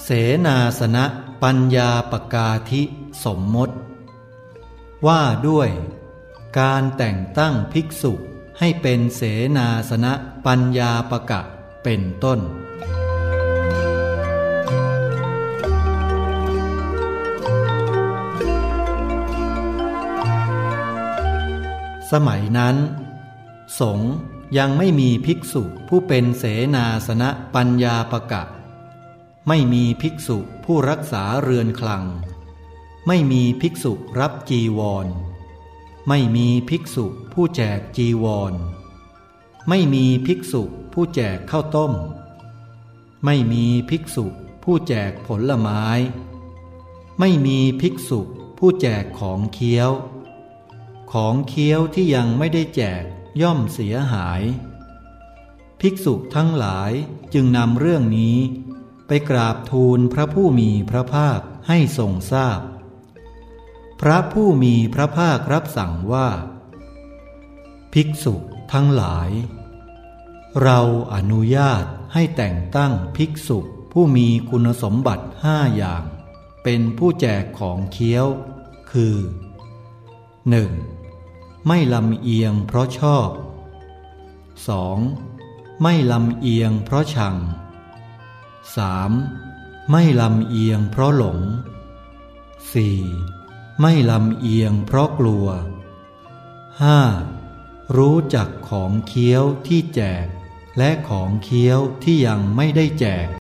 เสนาสนะปัญญาปกาธิสมมติ ว่าด้วย การแต่งตั้งภิกษุให้เป็นเสนาสนะปัญญาปกะเป็นต้น สมัยนั้น สงฆ์ยังไม่มีภิกษุผู้เป็นเสนาสนะปัญญาปกะ ไม่มีภิกษุผู้รักษาเรือนคลัง ไม่มีภิกษุรับจีวร ไม่มีภิกษุผู้แจกจีวร ไม่มีภิกษุผู้แจกข้าวต้ม ไม่มีภิกษุผู้แจกผลไม้ ไม่มีภิกษุผู้แจกของเคี้ยว ของเคี้ยวที่ยังไม่ได้แจกย่อมเสียหาย ภิกษุทั้งหลายจึงนำเรื่องนี้ ไปกราบทูลพระผู้มีพระภาคให้ทรงทราบพพระผู้มีพระภาครับสั่งว่า ภิกษุทั้งหลาย เราอนุญาตให้แต่งตั้งภิกษุผู้มีคุณสมบัติห้าอย่าง เป็นผู้แจกของเคี้ยว คือ 1. ไม่ลำเอียงเพราะชอบ 2. ไม่ลำเอียงเพราะชัง 3. ไม่ลำเอียงเพราะหลง 4. ไม่ลำเอียงเพราะกลัว 5. รู้จักของเคี้ยวที่แจก และของเคี้ยวที่ยังไม่ได้แจก